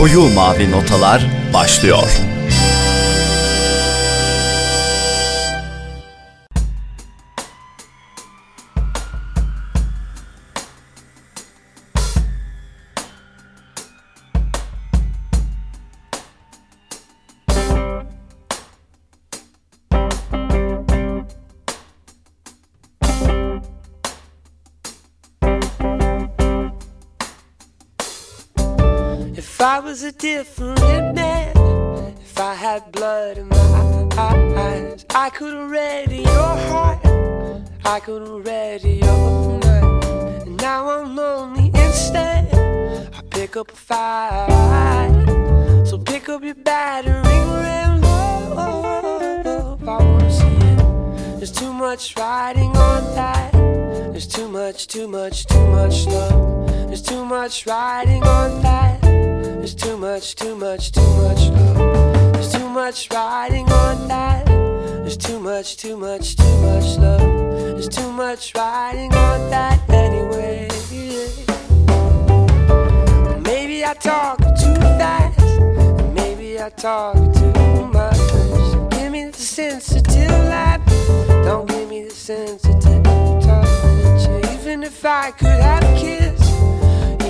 Koyu Mavi Notalar başlıyor. Different man, if I had blood in my eyes, I could have read your heart, I could have read your mind. And now I'm lonely instead. I pick up a fight, so pick up your battering ram. Love, I wanna see it. There's too much riding on that. There's too much, too much, too much love. There's too much riding on that. There's too much, too much, too much love. There's too much riding on that. There's too much, too much, too much love. There's too much riding on that anyway. Maybe I talk too fast. Maybe I talk too much. Give me the sensitive laugh. Don't give me the sensitive touch. Even if I could have a kiss,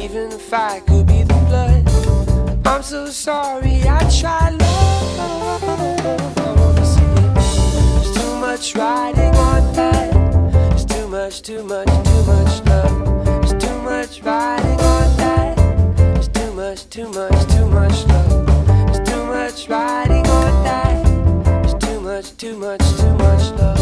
even if I could be the blood. I'm so sorry, I tried love. I wanna see it. There's too much riding on that. There's too much, too much, too much love. There's too much riding on that. There's too much, too much, too much love. There's too much riding on that. There's too much, too much, too much love.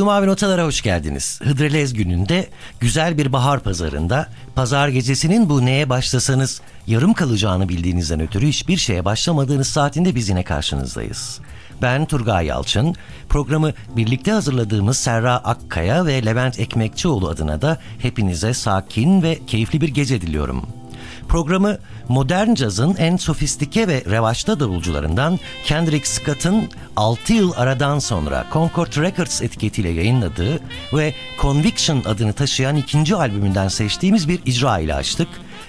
Koyu Mavi Notalara hoş geldiniz. Hıdrellez gününde güzel bir bahar pazarında pazar gecesinin bu neye başlasanız yarım kalacağını bildiğinizden ötürü hiçbir şeye başlamadığınız saatinde biz yine karşınızdayız. Ben Turgay Yalçın. Programı birlikte hazırladığımız Serra Akkaya ve Levent Ekmekçioğlu adına da hepinize sakin ve keyifli bir gece diliyorum. Programı modern cazın en sofistike ve revaçta davulcularından Kendrick Scott'ın 6 yıl aradan sonra Concord Records etiketiyle yayınladığı ve Conviction adını taşıyan ikinci albümünden seçtiğimiz bir icra ile açtık.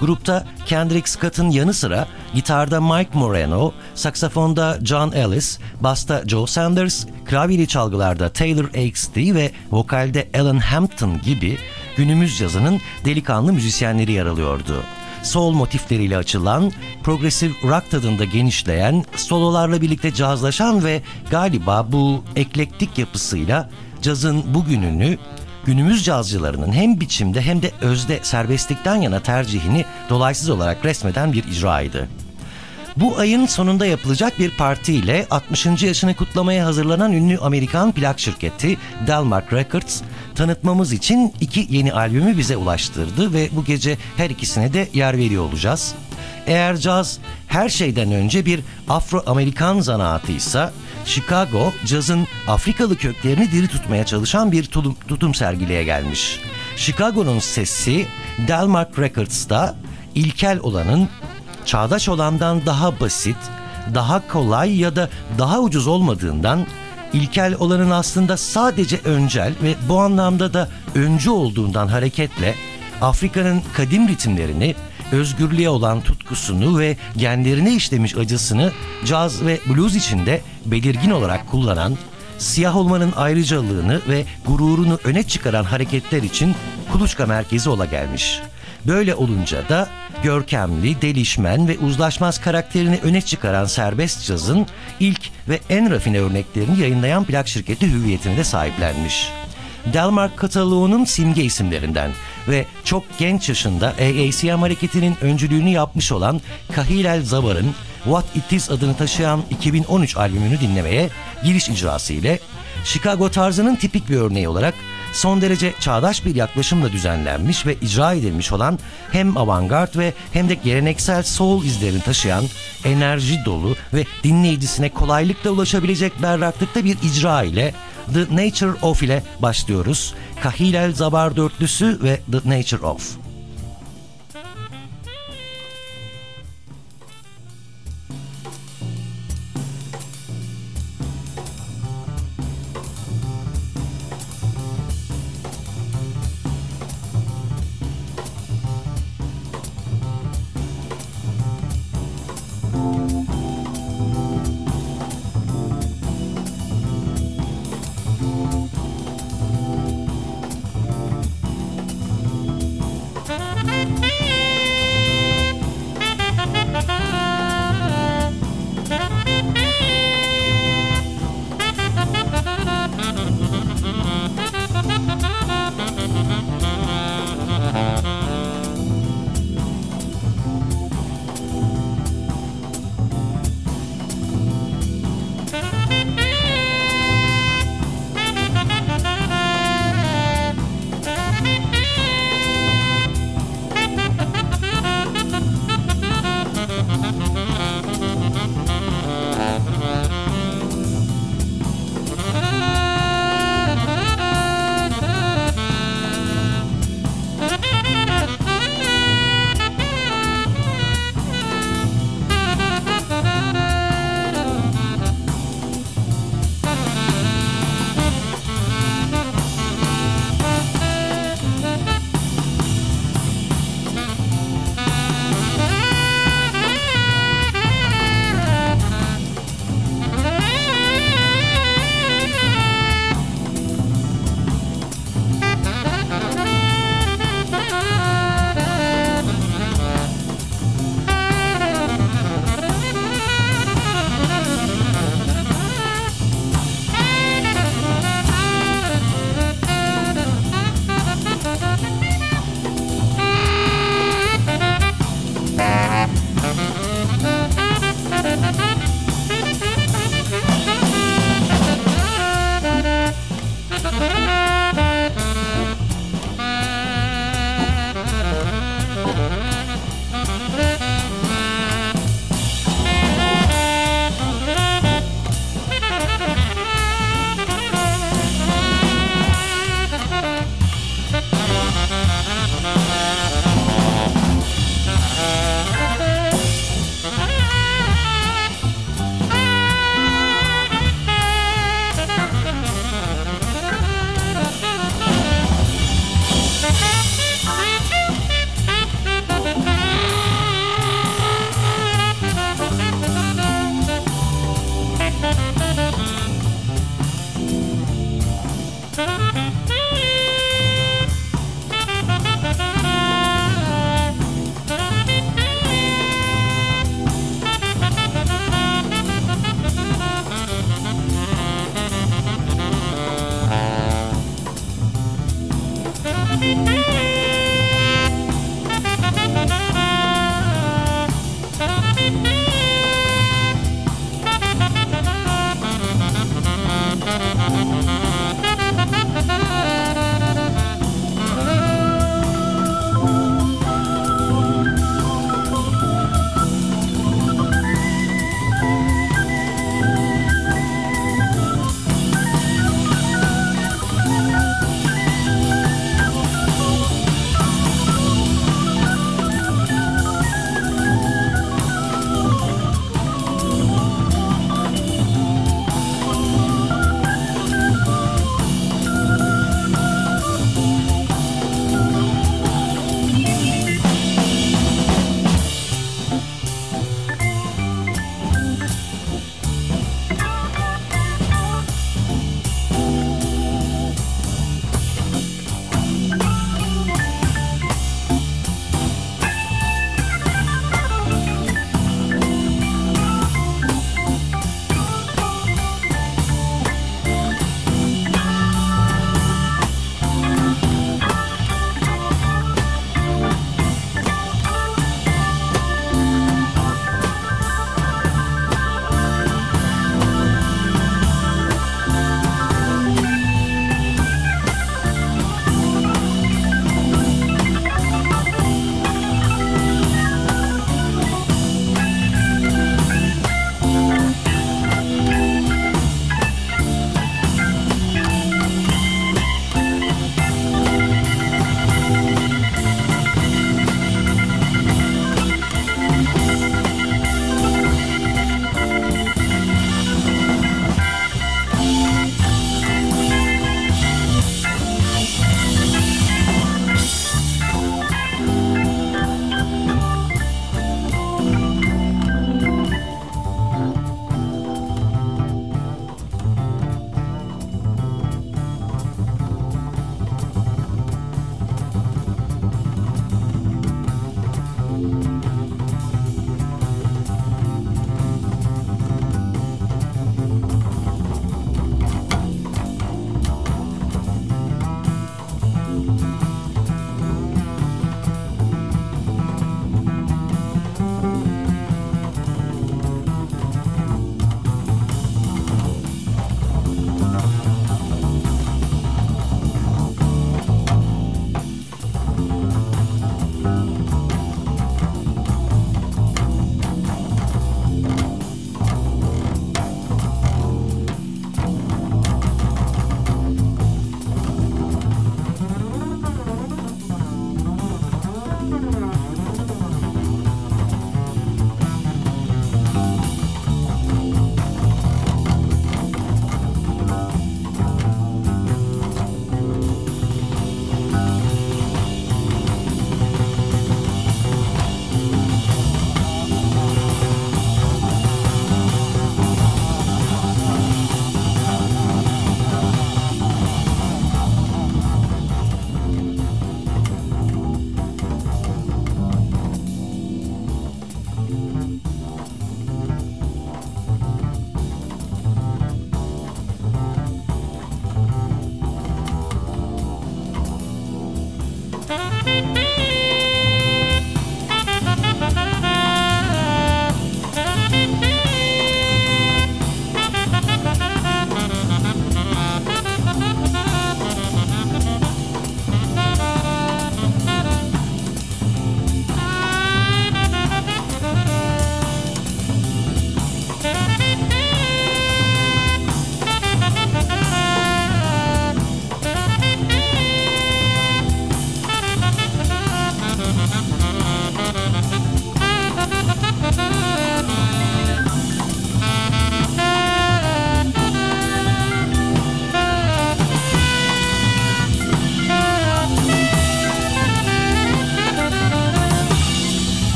Grupta Kendrick Scott'ın yanı sıra gitarda Mike Moreno, saksafonda John Ellis, basta Joe Sanders, klavyeli çalgılarda Taylor Axtey ve vokalde Alan Hampton gibi günümüz cazının delikanlı müzisyenleri yer alıyordu soul motifleriyle açılan, progresif rock tadında genişleyen, sololarla birlikte cazlaşan ve galiba bu eklektik yapısıyla cazın bugününü günümüz cazcılarının hem biçimde hem de özde serbestlikten yana tercihini dolaysız olarak resmeden bir icraydı. Bu ayın sonunda yapılacak bir partiyle 60. yaşını kutlamaya hazırlanan ünlü Amerikan plak şirketi Delmark Records tanıtmamız için iki yeni albümü bize ulaştırdı ve bu gece her ikisine de yer veriyor olacağız. Eğer caz her şeyden önce bir Afro-Amerikan zanaatıysa Chicago cazın Afrikalı köklerini diri tutmaya çalışan bir tutum sergileye gelmiş. Chicago'nun sesi Delmark Records'ta ilkel olanın çağdaş olandan daha basit, daha kolay ya da daha ucuz olmadığından ilkel olanın aslında sadece öncel ve bu anlamda da öncü olduğundan hareketle Afrika'nın kadim ritimlerini, özgürlüğe olan tutkusunu ve genlerine işlemiş acısını caz ve blues içinde belirgin olarak kullanan, siyah olmanın ayrıcalığını ve gururunu öne çıkaran hareketler için kuluçka merkezi ola gelmiş. Böyle olunca da görkemli, delişmen ve uzlaşmaz karakterini öne çıkaran serbest cazın ilk ve en rafine örneklerini yayınlayan plak şirketi hüviyetine de sahiplenmiş. Delmark kataloğunun simge isimlerinden ve çok genç yaşında AACM hareketinin öncülüğünü yapmış olan Kahil El Zavar'ın What It Is adını taşıyan 2013 albümünü dinlemeye giriş icrası ile Chicago tarzının tipik bir örneği olarak son derece çağdaş bir yaklaşımla düzenlenmiş ve icra edilmiş olan hem avantgard ve hem de geleneksel soul izlerini taşıyan enerji dolu ve dinleyicisine kolaylıkla ulaşabilecek berraklıkta bir icra ile The Nature of ile başlıyoruz. Kahilel Zabar dörtlüsü ve The Nature of.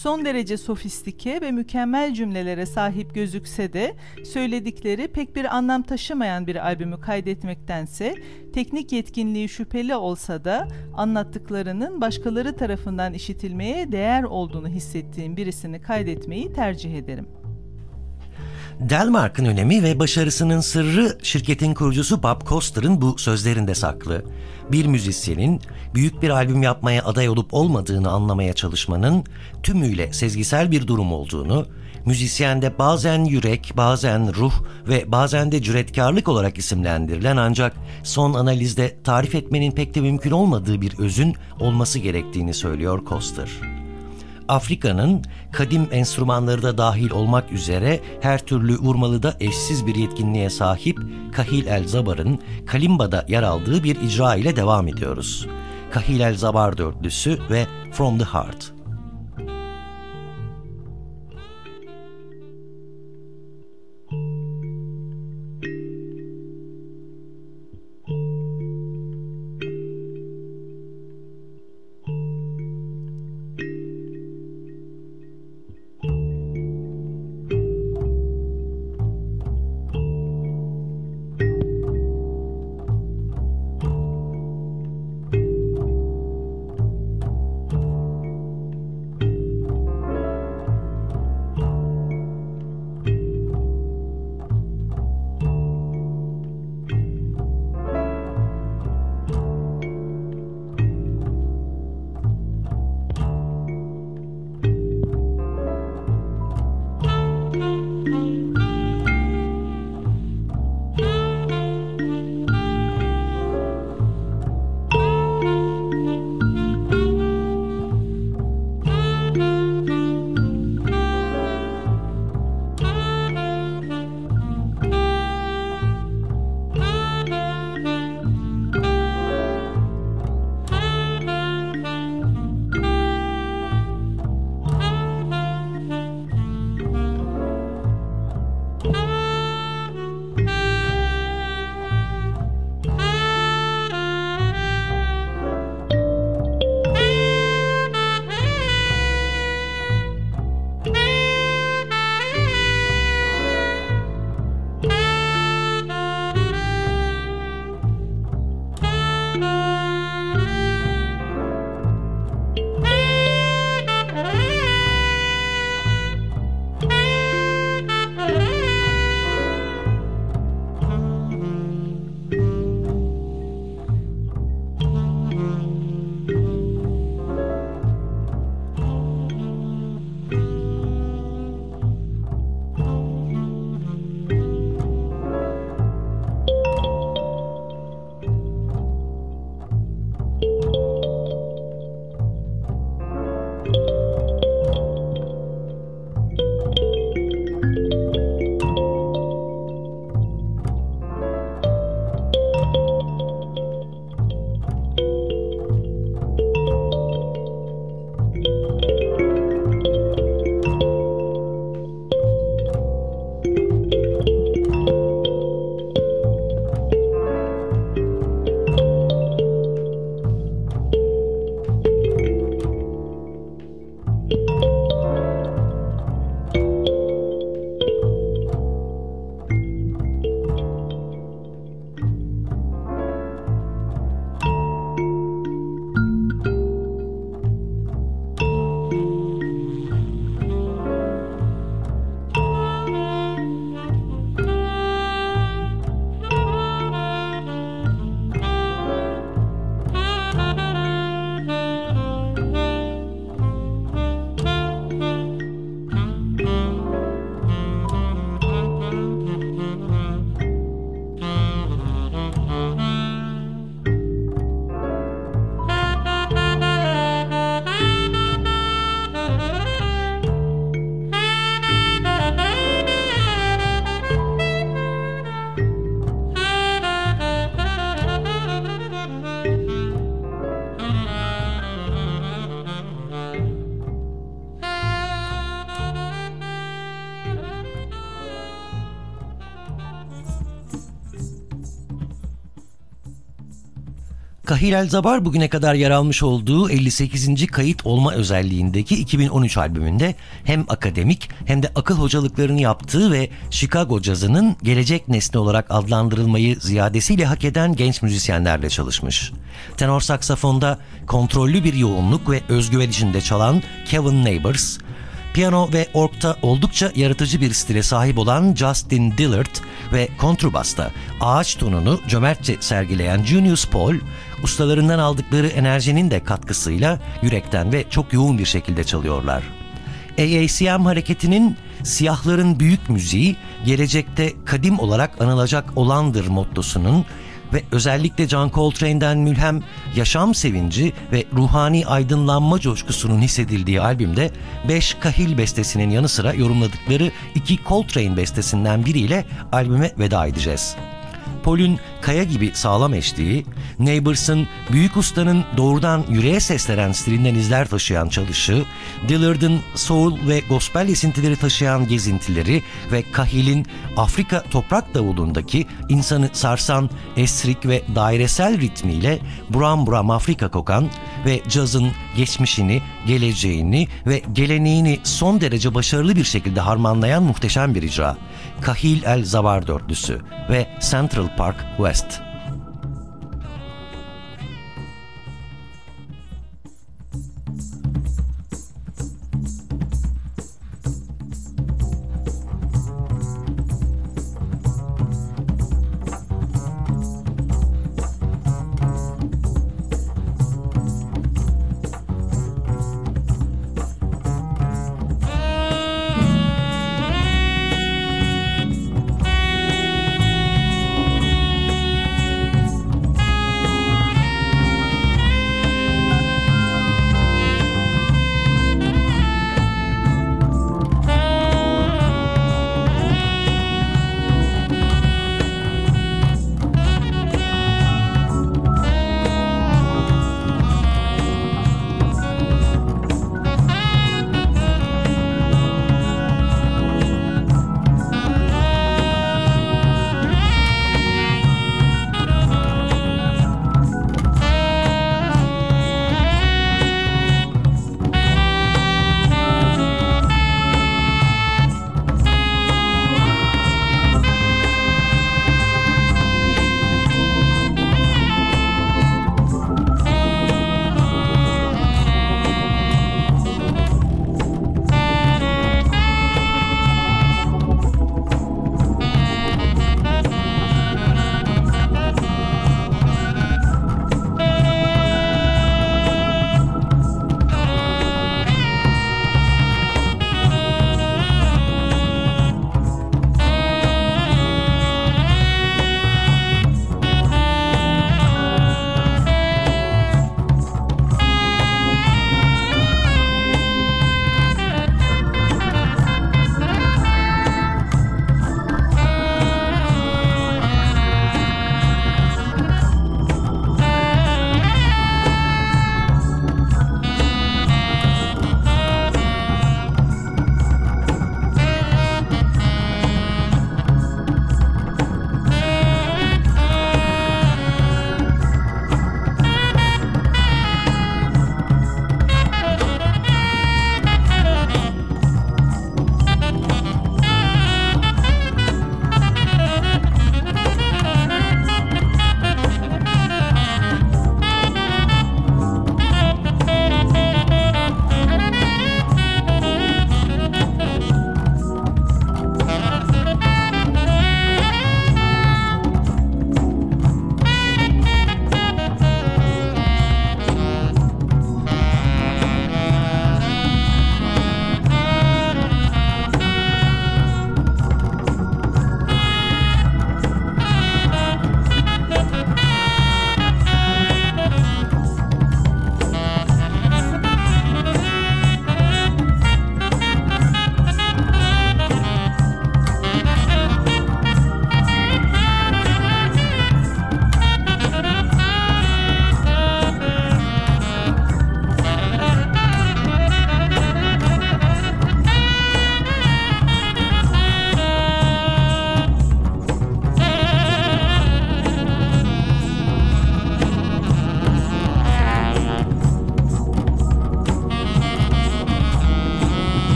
Son derece sofistike ve mükemmel cümlelere sahip gözükse de söyledikleri pek bir anlam taşımayan bir albümü kaydetmektense teknik yetkinliği şüpheli olsa da anlattıklarının başkaları tarafından işitilmeye değer olduğunu hissettiğim birisini kaydetmeyi tercih ederim. Delmark'ın önemi ve başarısının sırrı şirketin kurucusu Bob Coster'ın bu sözlerinde saklı. Bir müzisyenin büyük bir albüm yapmaya aday olup olmadığını anlamaya çalışmanın tümüyle sezgisel bir durum olduğunu, müzisyende bazen yürek, bazen ruh ve bazen de cüretkarlık olarak isimlendirilen ancak son analizde tarif etmenin pek de mümkün olmadığı bir özün olması gerektiğini söylüyor Coster. Afrika'nın kadim enstrümanları da dahil olmak üzere her türlü vurmalıda eşsiz bir yetkinliğe sahip Kahil El Zabar'ın Kalimba'da yer aldığı bir icra ile devam ediyoruz. Kahil El Zabar dörtlüsü ve From the Heart. Kahil El Zabar bugüne kadar yer almış olduğu 58. kayıt olma özelliğindeki 2013 albümünde hem akademik hem de akıl hocalıklarını yaptığı ve Chicago cazının gelecek nesli olarak adlandırılmayı ziyadesiyle hak eden genç müzisyenlerle çalışmış. Tenor saksafonda kontrollü bir yoğunluk ve özgüven içinde çalan Kevin Neighbors, Piyano ve orkta oldukça yaratıcı bir stile sahip olan Justin Dillard ve kontrbasta ağaç tonunu cömertçe sergileyen Junius Paul, ustalarından aldıkları enerjinin de katkısıyla yürekten ve çok yoğun bir şekilde çalıyorlar. AACM hareketinin siyahların büyük müziği gelecekte kadim olarak anılacak olandır mottosunun ve özellikle John Coltrane'den mülhem yaşam sevinci ve ruhani aydınlanma coşkusunun hissedildiği albümde 5 kahil bestesinin yanı sıra yorumladıkları iki Coltrane bestesinden biriyle albüme veda edeceğiz. Paul'ün kaya gibi sağlam eşliği, Neighbors'ın büyük ustanın doğrudan yüreğe seslenen stilinden izler taşıyan çalışı, Dillard'ın soul ve gospel esintileri taşıyan gezintileri ve Kahil'in Afrika toprak davulundaki insanı sarsan esrik ve dairesel ritmiyle buram buram Afrika kokan ve cazın geçmişini, geleceğini ve geleneğini son derece başarılı bir şekilde harmanlayan muhteşem bir icra. Kahil El Zavar Dörtlüsü ve Central Park West. West.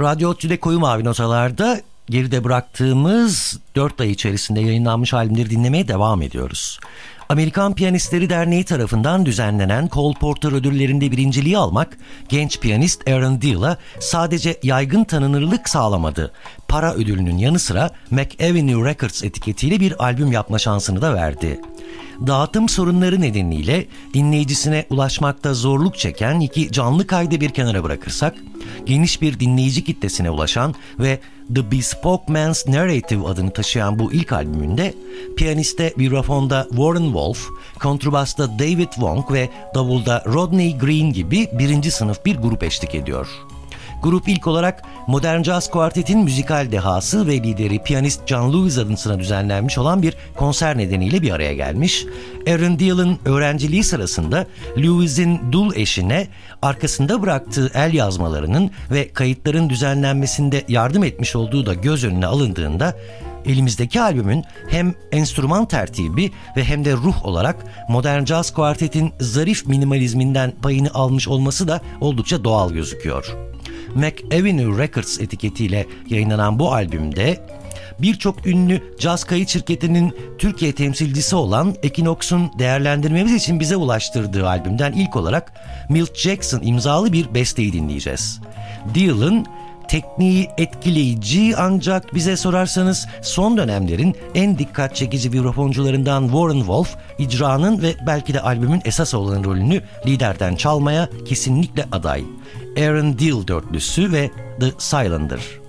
Radyo Otçu'da Koyu Mavi Notalar'da geride bıraktığımız 4 ay içerisinde yayınlanmış albümleri dinlemeye devam ediyoruz. Amerikan Piyanistleri Derneği tarafından düzenlenen Cole Porter ödüllerinde birinciliği almak genç piyanist Aaron Deal'a sadece yaygın tanınırlık sağlamadı. Para ödülünün yanı sıra McAvenue Records etiketiyle bir albüm yapma şansını da verdi dağıtım sorunları nedeniyle dinleyicisine ulaşmakta zorluk çeken iki canlı kaydı bir kenara bırakırsak, geniş bir dinleyici kitlesine ulaşan ve The Bespoke Man's Narrative adını taşıyan bu ilk albümünde piyaniste vibrafonda Warren Wolf, kontrbasta David Wong ve davulda Rodney Green gibi birinci sınıf bir grup eşlik ediyor. Grup ilk olarak Modern Jazz Quartet'in müzikal dehası ve lideri piyanist John Lewis adına düzenlenmiş olan bir konser nedeniyle bir araya gelmiş. Aaron Deal'ın öğrenciliği sırasında Lewis'in dul eşine arkasında bıraktığı el yazmalarının ve kayıtların düzenlenmesinde yardım etmiş olduğu da göz önüne alındığında elimizdeki albümün hem enstrüman tertibi ve hem de ruh olarak modern jazz kuartetin zarif minimalizminden payını almış olması da oldukça doğal gözüküyor. McAvenue Records etiketiyle yayınlanan bu albümde birçok ünlü caz kayıt şirketinin Türkiye temsilcisi olan Equinox'un değerlendirmemiz için bize ulaştırdığı albümden ilk olarak Milt Jackson imzalı bir besteyi dinleyeceğiz. Deal'ın tekniği etkileyici ancak bize sorarsanız son dönemlerin en dikkat çekici vibrafoncularından Warren Wolf icranın ve belki de albümün esas olan rolünü liderden çalmaya kesinlikle aday. Aaron Deal dörtlüsü ve The Cylinder.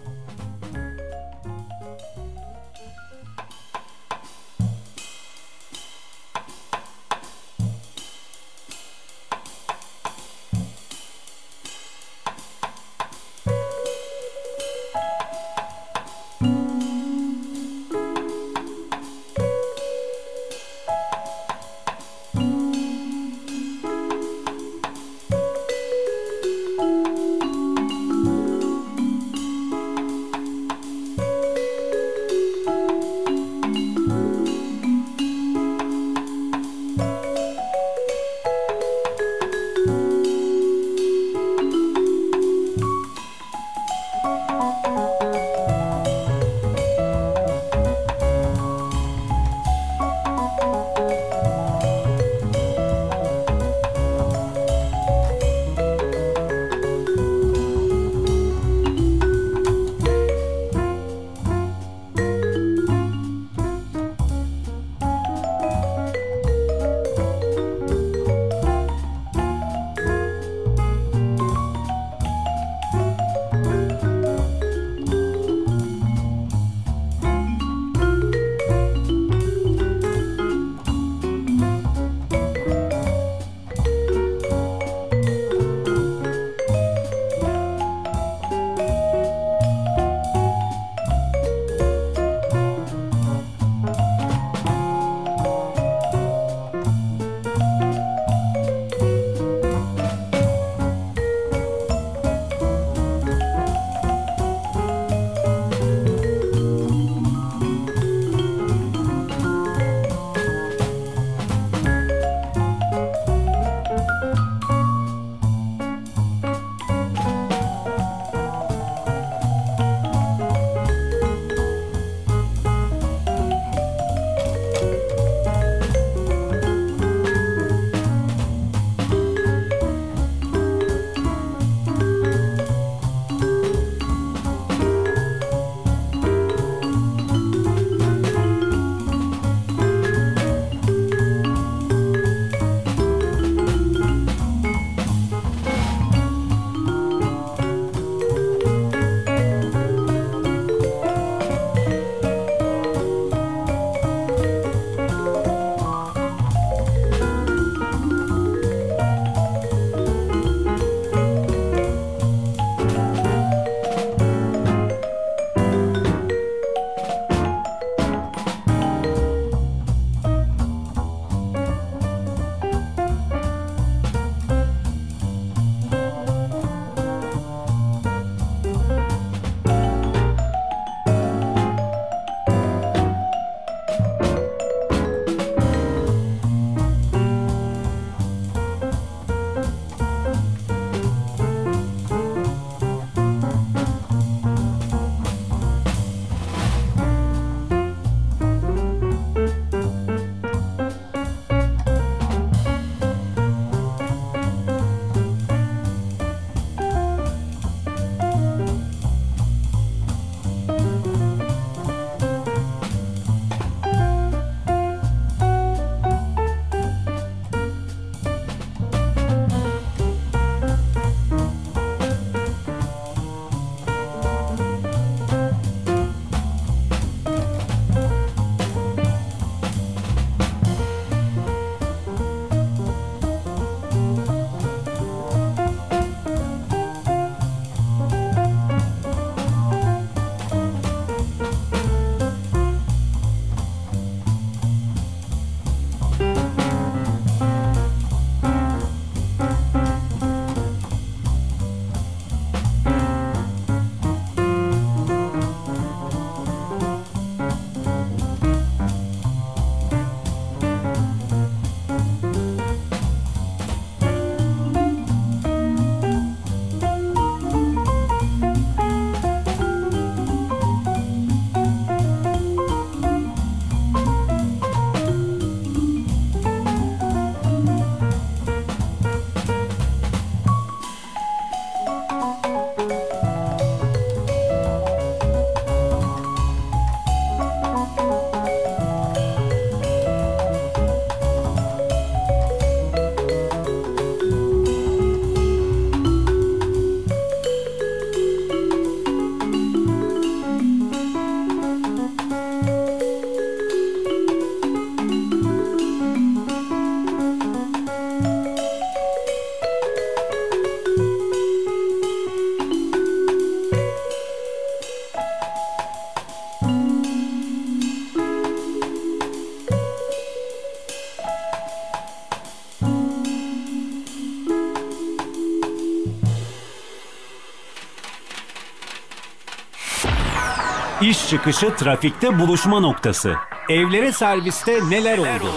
Çıkışı trafikte buluşma noktası. Evlere serviste neler oldu?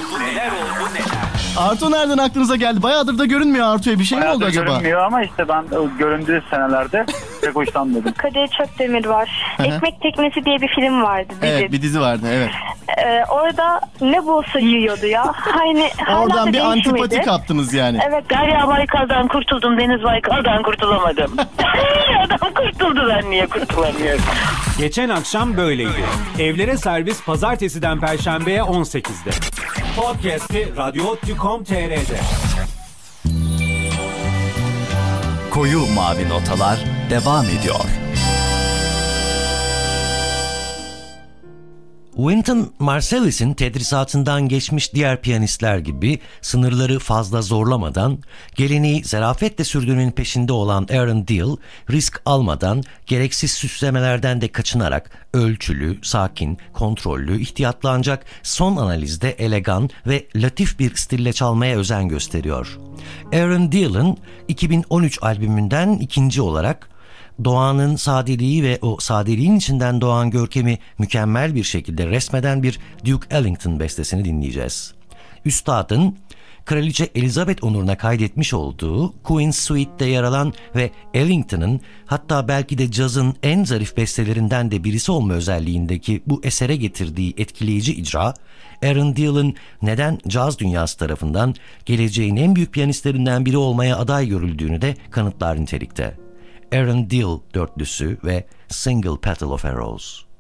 Arto nereden aklınıza geldi? Bayağıdır da görünmüyor Arto'ya. Bir şey mi oldu Bayağıdır acaba? görünmüyor ama işte ben o göründüğü senelerde pek hoşlanmadım. Kadir Çöpdemir var. hı. Ekmek Teknesi diye bir film vardı. Dizi. Evet bir dizi vardı evet. Ee, orada ne bulsa yiyordu ya. Hani hala Oradan da bir değişmedi. antipati kaptınız yani. Evet Derya Baykal'dan kurtuldum, Deniz Baykal'dan kurtulamadım. Adam kurtuldu ben niye kurtulamıyorum? Geçen akşam böyleydi. Evlere servis pazartesiden perşembeye 18'de. Podcast'i radyo.com.tr'de. Koyu mavi notalar devam ediyor. Wynton Marsalis'in tedrisatından geçmiş diğer piyanistler gibi sınırları fazla zorlamadan, geleneği zarafetle sürdüğünün peşinde olan Aaron Deal, risk almadan, gereksiz süslemelerden de kaçınarak ölçülü, sakin, kontrollü, ihtiyatlı ancak son analizde elegan ve latif bir stille çalmaya özen gösteriyor. Aaron Deal'ın 2013 albümünden ikinci olarak doğanın sadeliği ve o sadeliğin içinden doğan görkemi mükemmel bir şekilde resmeden bir Duke Ellington bestesini dinleyeceğiz. Üstadın Kraliçe Elizabeth onuruna kaydetmiş olduğu Queen's Suite'de yer alan ve Ellington'ın hatta belki de cazın en zarif bestelerinden de birisi olma özelliğindeki bu esere getirdiği etkileyici icra, Aaron Deal'ın neden caz dünyası tarafından geleceğin en büyük piyanistlerinden biri olmaya aday görüldüğünü de kanıtlar nitelikte. Aaron Deal dörtlüsü ve Single Petal of a Rose.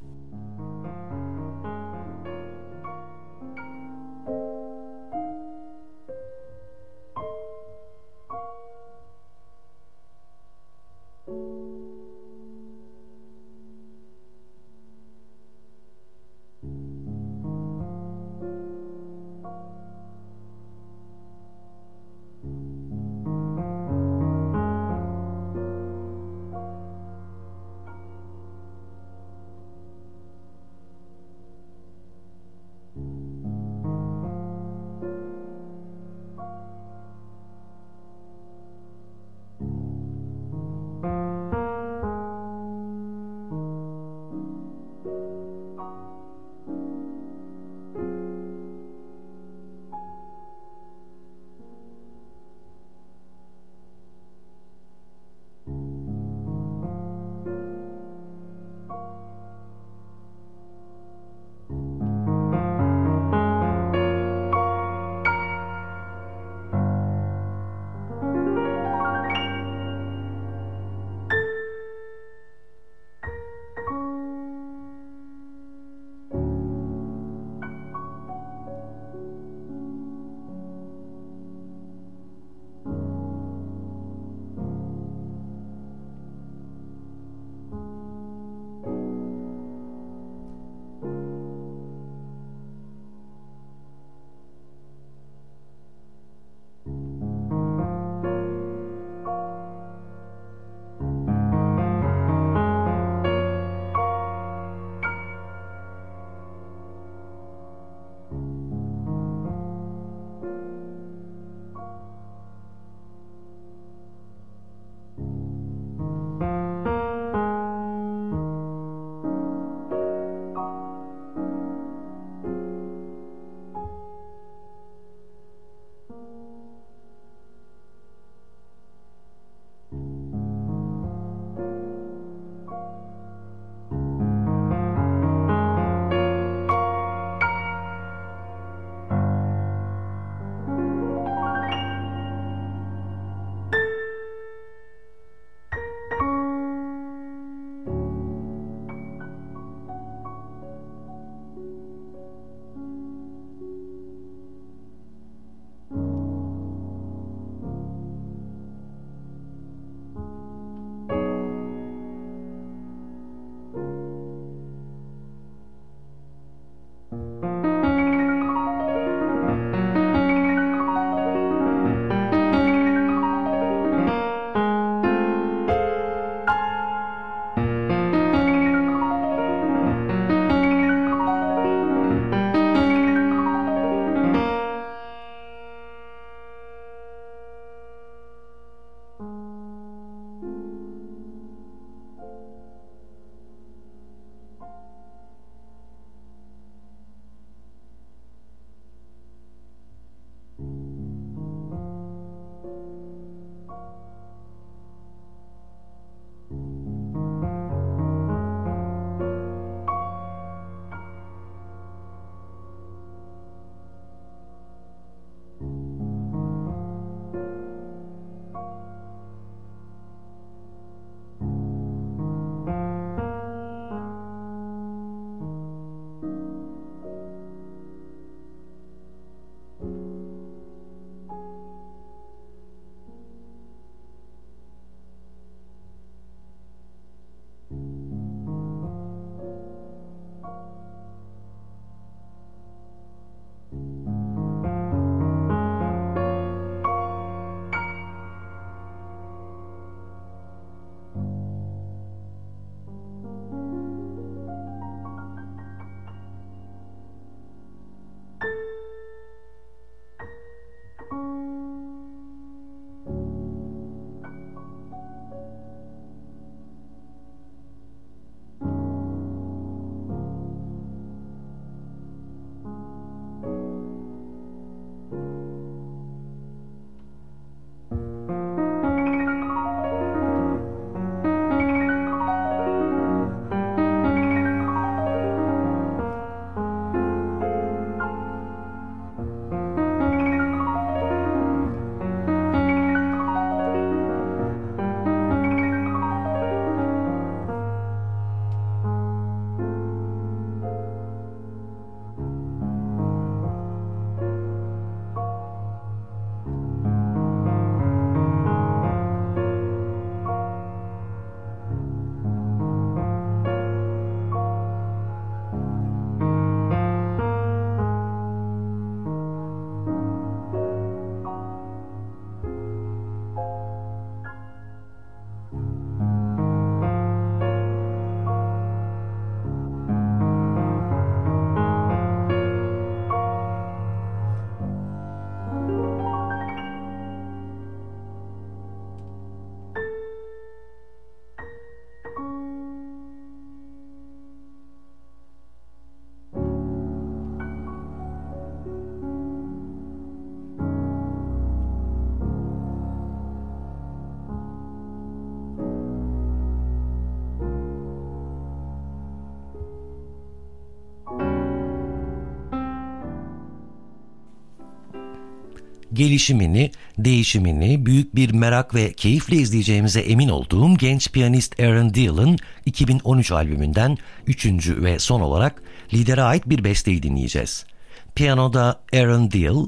Gelişimini, değişimini büyük bir merak ve keyifle izleyeceğimize emin olduğum genç piyanist Aaron Deal'ın 2013 albümünden üçüncü ve son olarak lidere ait bir besteyi dinleyeceğiz. Piyanoda Aaron Deal,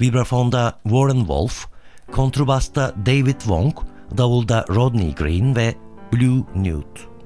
vibrafonda Warren Wolf, kontrbasta David Wong, davulda Rodney Green ve Blue Newt.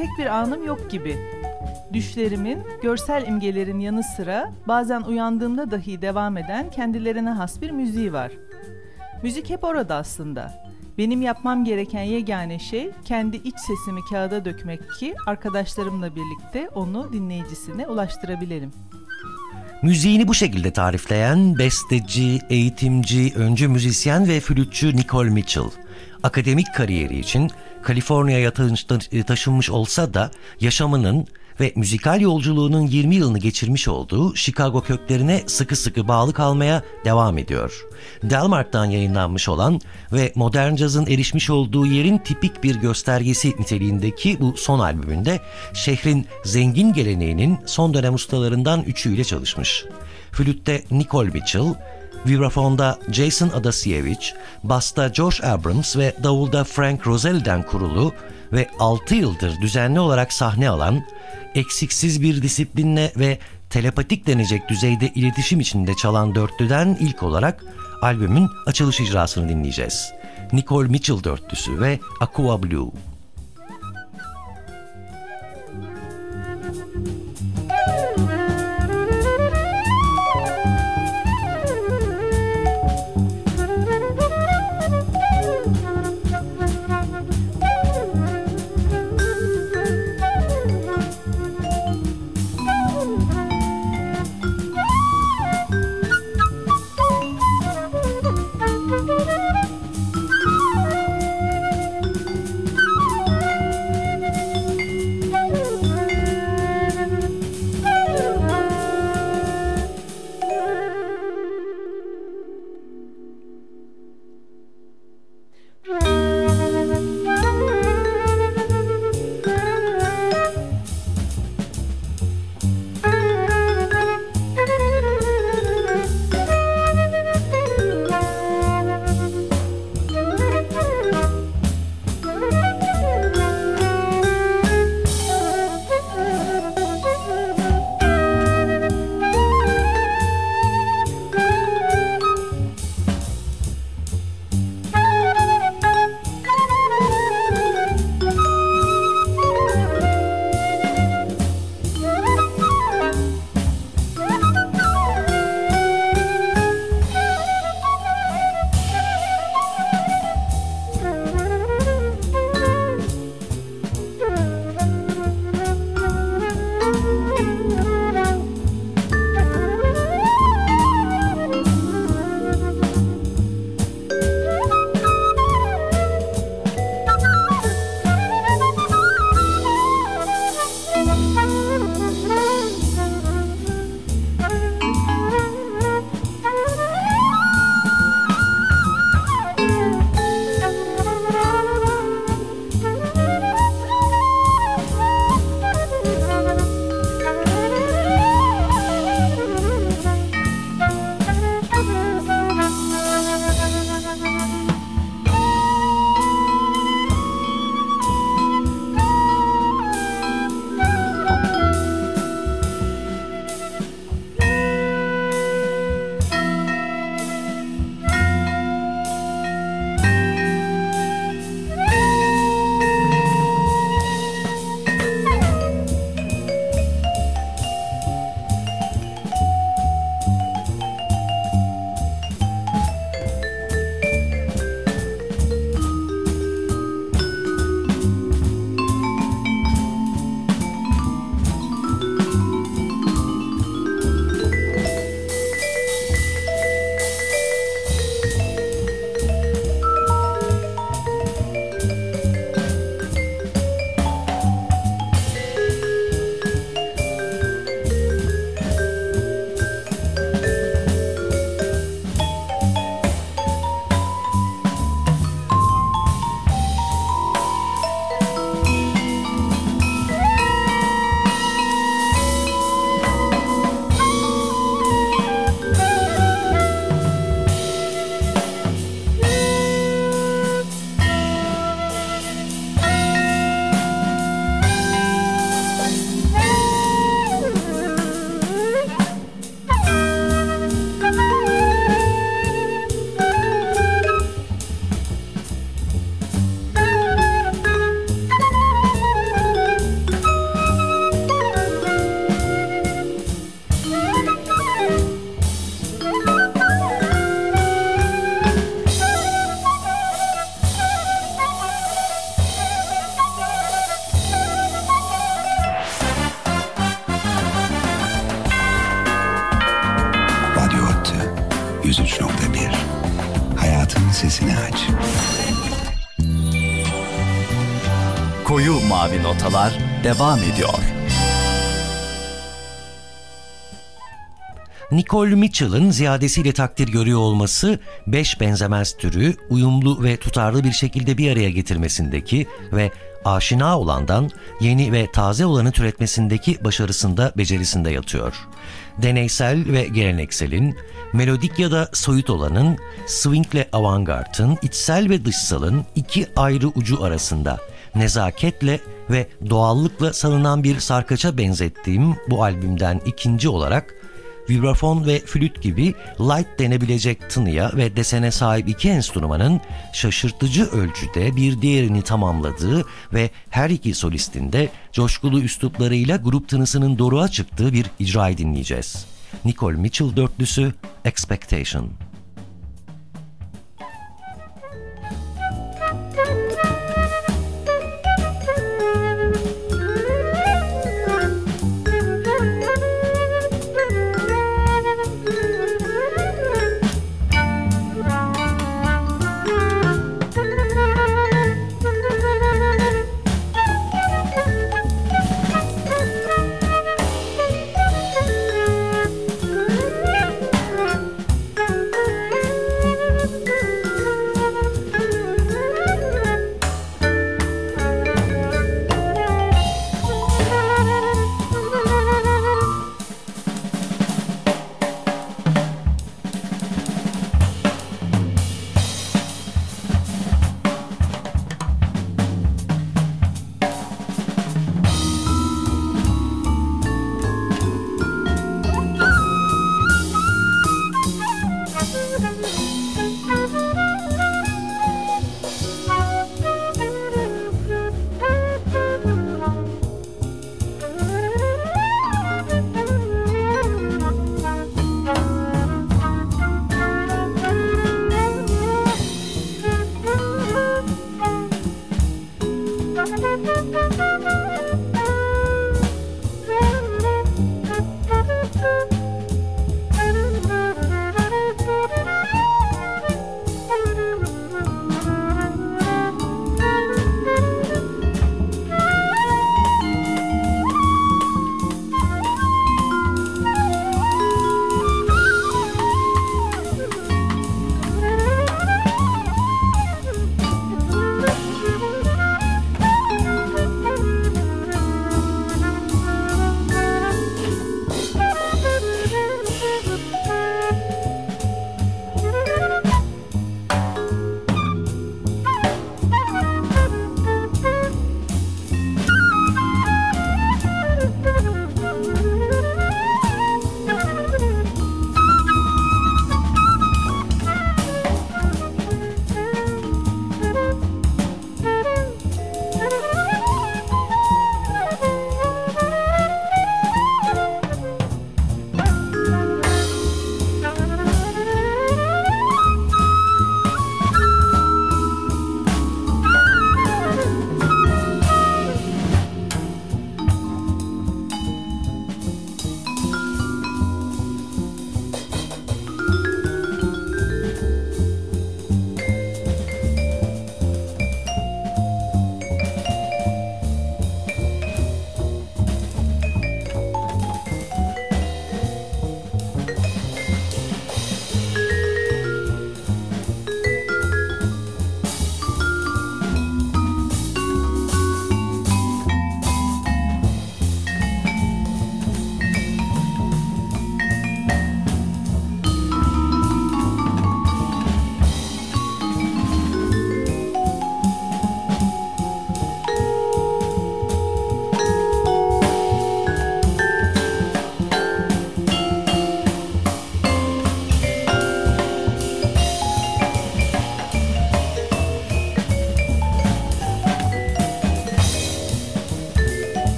Tek bir anım yok gibi. Düşlerimin, görsel imgelerin yanı sıra bazen uyandığımda dahi devam eden kendilerine has bir müziği var. Müzik hep orada aslında. Benim yapmam gereken yegane şey kendi iç sesimi kağıda dökmek ki arkadaşlarımla birlikte onu dinleyicisine ulaştırabilelim. Müziğini bu şekilde tarifleyen besteci, eğitimci, öncü müzisyen ve flütçü Nicole Mitchell. Akademik kariyeri için Kaliforniya'ya ta- taşınmış olsa da yaşamının ve müzikal yolculuğunun 20 yılını geçirmiş olduğu Chicago köklerine sıkı sıkı bağlı kalmaya devam ediyor. Delmark'tan yayınlanmış olan ve modern cazın erişmiş olduğu yerin tipik bir göstergesi niteliğindeki bu son albümünde şehrin zengin geleneğinin son dönem ustalarından üçüyle çalışmış. Flütte Nicole Mitchell, Vibrafonda Jason Adasiewicz, basta Josh Abrams ve davulda Frank Roselli'den kurulu ve 6 yıldır düzenli olarak sahne alan, eksiksiz bir disiplinle ve telepatik denecek düzeyde iletişim içinde çalan dörtlüden ilk olarak albümün açılış icrasını dinleyeceğiz. Nicole Mitchell dörtlüsü ve Aqua Blue. Thank you. Mavi notalar devam ediyor. Nicole Mitchell'ın ziyadesiyle takdir görüyor olması beş benzemez türü uyumlu ve tutarlı bir şekilde bir araya getirmesindeki ve aşina olandan yeni ve taze olanı türetmesindeki başarısında becerisinde yatıyor. Deneysel ve gelenekselin, melodik ya da soyut olanın, swingle avantgardın, içsel ve dışsalın iki ayrı ucu arasında nezaketle ve doğallıkla salınan bir sarkaça benzettiğim bu albümden ikinci olarak vibrafon ve flüt gibi light denebilecek tınıya ve desene sahip iki enstrümanın şaşırtıcı ölçüde bir diğerini tamamladığı ve her iki solistin de coşkulu üsluplarıyla grup tınısının doruğa çıktığı bir icrayı dinleyeceğiz. Nicole Mitchell dörtlüsü Expectation.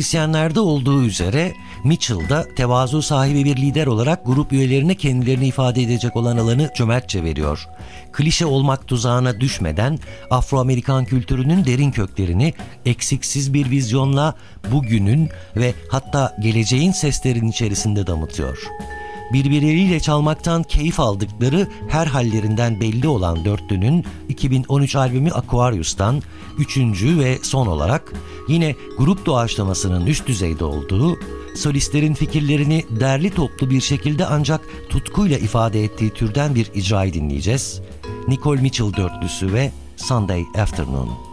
Müzisyenlerde olduğu üzere Mitchell da tevazu sahibi bir lider olarak grup üyelerine kendilerini ifade edecek olan alanı cömertçe veriyor. Klişe olmak tuzağına düşmeden Afro-Amerikan kültürünün derin köklerini eksiksiz bir vizyonla bugünün ve hatta geleceğin seslerin içerisinde damıtıyor birbirleriyle çalmaktan keyif aldıkları her hallerinden belli olan dörtlünün 2013 albümü Aquarius'tan üçüncü ve son olarak yine grup doğaçlamasının üst düzeyde olduğu, solistlerin fikirlerini derli toplu bir şekilde ancak tutkuyla ifade ettiği türden bir icrayı dinleyeceğiz. Nicole Mitchell dörtlüsü ve Sunday Afternoon.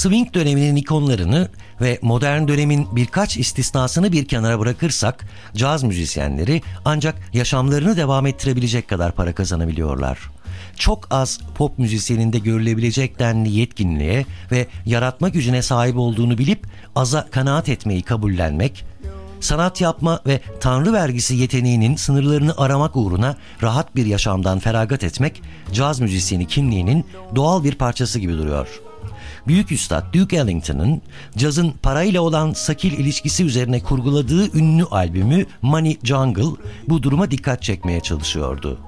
Swing döneminin ikonlarını ve modern dönemin birkaç istisnasını bir kenara bırakırsak caz müzisyenleri ancak yaşamlarını devam ettirebilecek kadar para kazanabiliyorlar. Çok az pop müzisyeninde görülebilecek denli yetkinliğe ve yaratma gücüne sahip olduğunu bilip aza kanaat etmeyi kabullenmek, sanat yapma ve tanrı vergisi yeteneğinin sınırlarını aramak uğruna rahat bir yaşamdan feragat etmek caz müzisyeni kimliğinin doğal bir parçası gibi duruyor.'' Büyük Üstad Duke Ellington'ın cazın parayla olan sakil ilişkisi üzerine kurguladığı ünlü albümü Money Jungle bu duruma dikkat çekmeye çalışıyordu.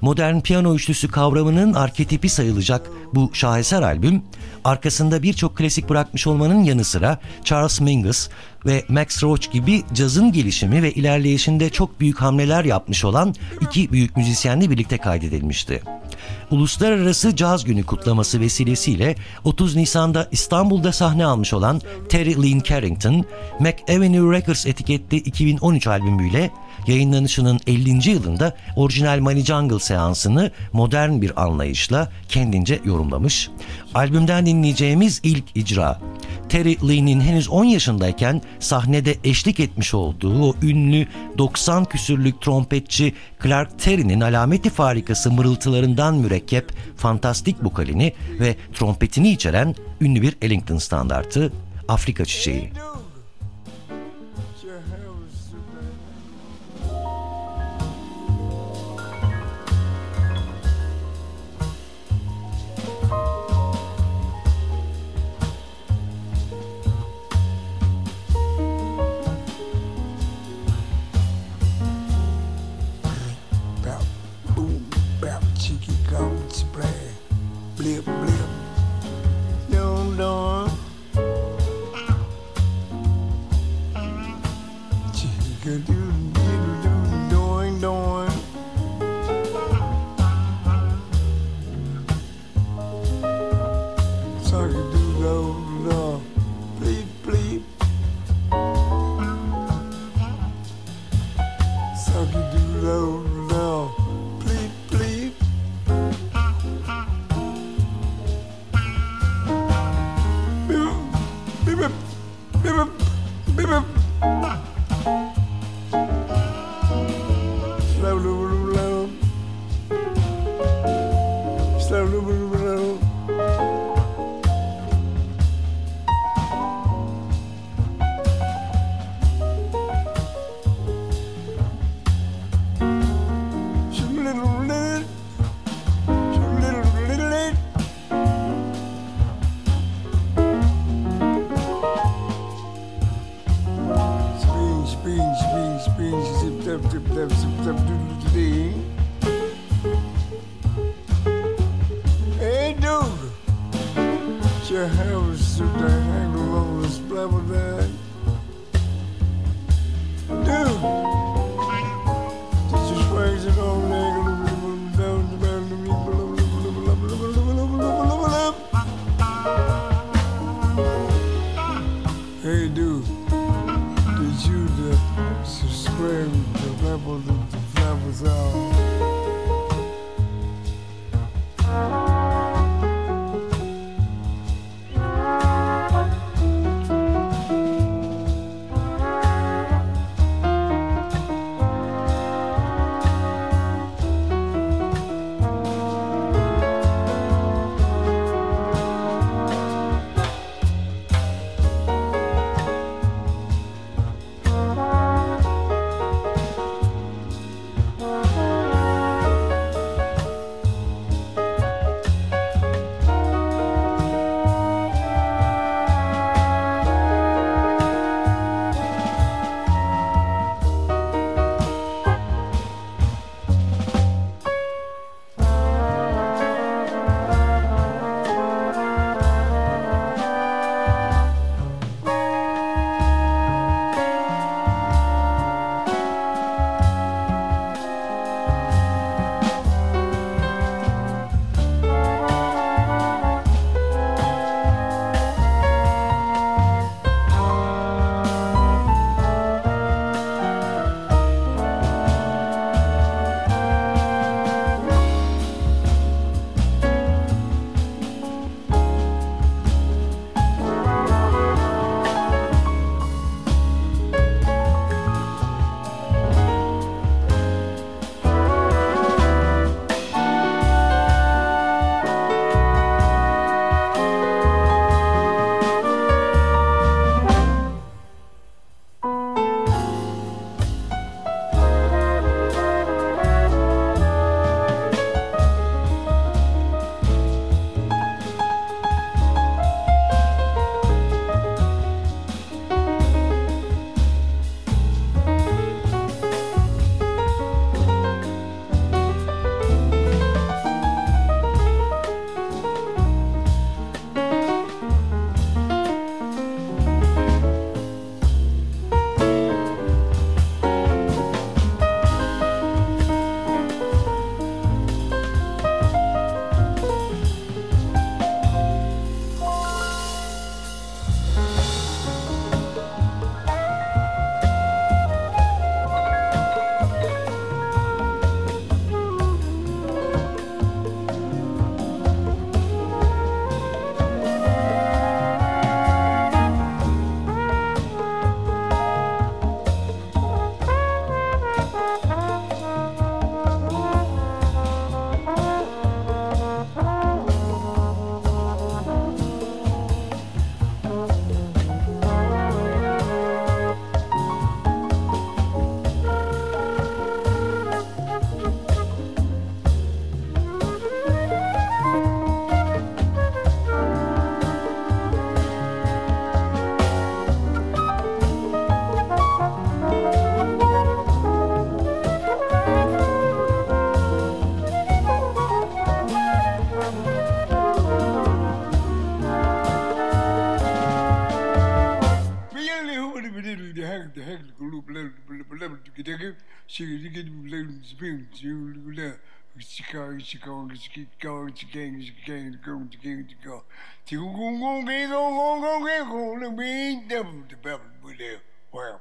Modern piyano üçlüsü kavramının arketipi sayılacak bu şaheser albüm, arkasında birçok klasik bırakmış olmanın yanı sıra Charles Mingus ve Max Roach gibi cazın gelişimi ve ilerleyişinde çok büyük hamleler yapmış olan iki büyük müzisyenle birlikte kaydedilmişti. Uluslararası Caz Günü kutlaması vesilesiyle 30 Nisan'da İstanbul'da sahne almış olan Terry Lynn Carrington, McAvenue Records etiketli 2013 albümüyle yayınlanışının 50. yılında orijinal Money Jungle seansını modern bir anlayışla kendince yorumlamış. Albümden dinleyeceğimiz ilk icra Terry Lee'nin henüz 10 yaşındayken sahnede eşlik etmiş olduğu o ünlü 90 küsürlük trompetçi Clark Terry'nin alameti farikası mırıltılarından mürekkep fantastik vokalini ve trompetini içeren ünlü bir Ellington standartı Afrika Çiçeği. blip, blip. Don't, don't. Wow.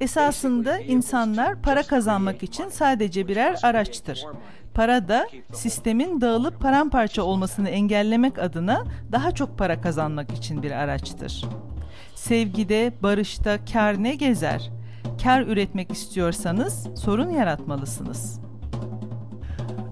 Esasında insanlar para kazanmak için sadece birer araçtır. Para da sistemin dağılıp paramparça olmasını engellemek adına daha çok para kazanmak için bir araçtır. Sevgide, barışta kar ne gezer? Kar üretmek istiyorsanız sorun yaratmalısınız.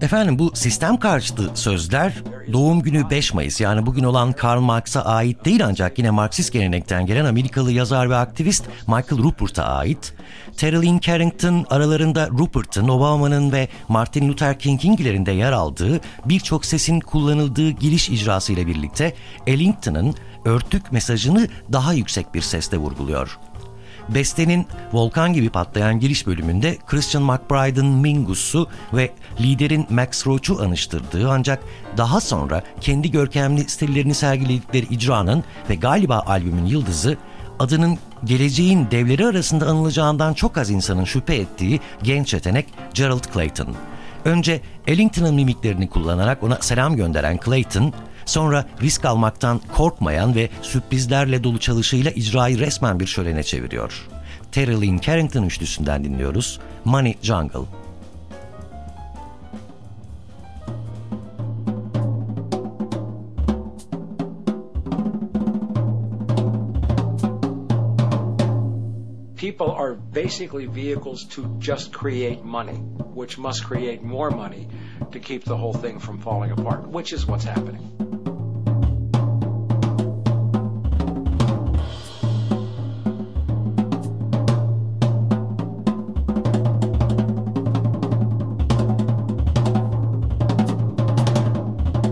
Efendim bu sistem karşıtı sözler doğum günü 5 Mayıs yani bugün olan Karl Marx'a ait değil ancak yine Marksist gelenekten gelen Amerikalı yazar ve aktivist Michael Rupert'a ait. Terrell Carrington aralarında Rupert'ın, Obama'nın ve Martin Luther King'inkilerinde yer aldığı birçok sesin kullanıldığı giriş icrası ile birlikte Ellington'ın örtük mesajını daha yüksek bir sesle vurguluyor. Bestenin volkan gibi patlayan giriş bölümünde Christian McBride'ın Mingus'u ve liderin Max Roach'u anıştırdığı ancak daha sonra kendi görkemli stillerini sergiledikleri icranın ve galiba albümün yıldızı adının geleceğin devleri arasında anılacağından çok az insanın şüphe ettiği genç yetenek Gerald Clayton. Önce Ellington'ın mimiklerini kullanarak ona selam gönderen Clayton, Sonra risk almaktan korkmayan ve sürprizlerle dolu çalışıyla icrayı resmen bir şölene çeviriyor. Terry Lynn Carrington üçlüsünden dinliyoruz. Money Jungle. People are basically vehicles to just create money, which must create more money to keep the whole thing from falling apart, which is what's happening.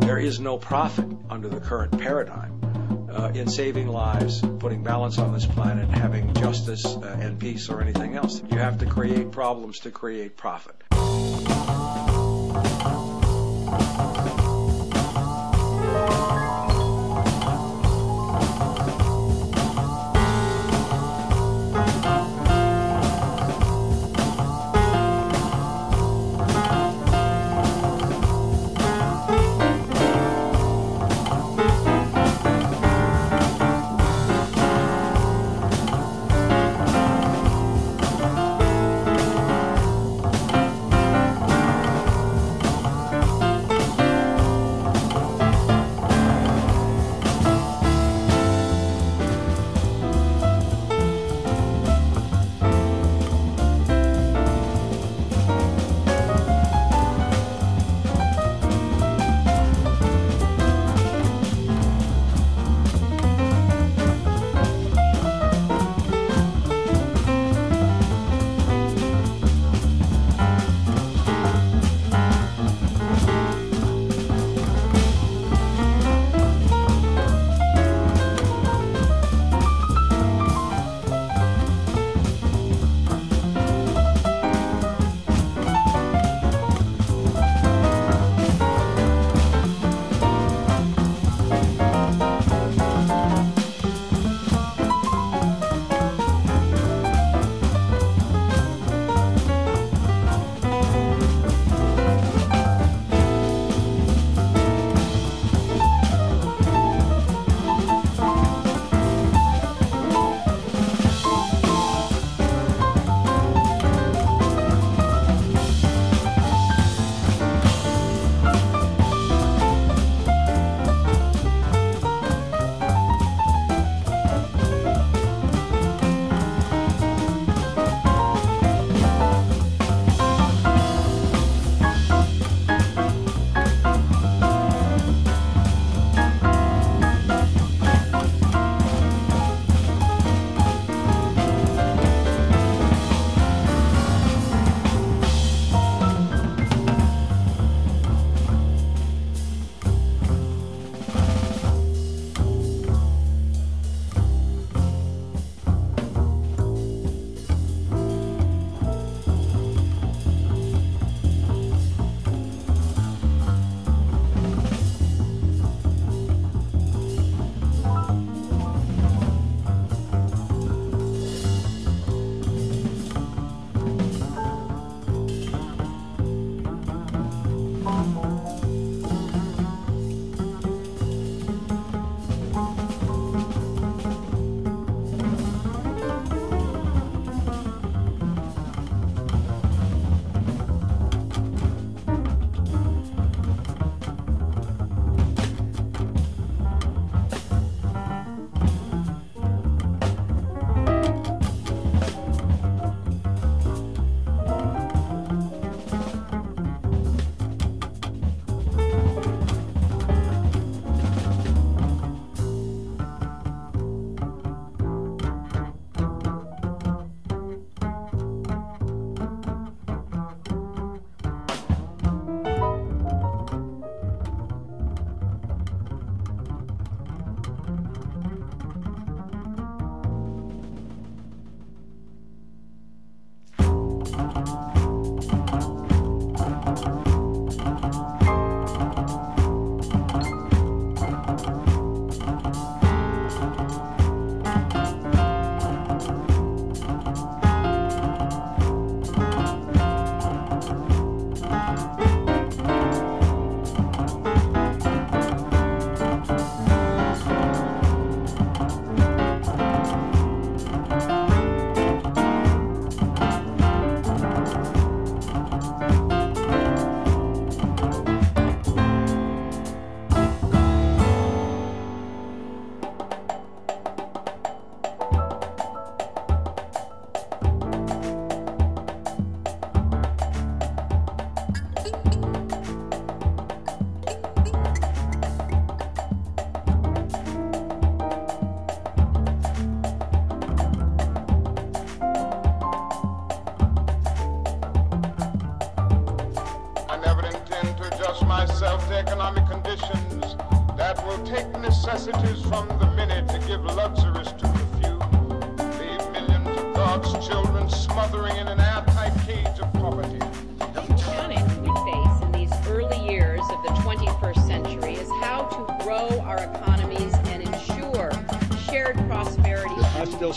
There is no profit under the current paradigm uh, in saving lives, putting balance on this planet, having justice uh, and peace or anything else. You have to create problems to create profit.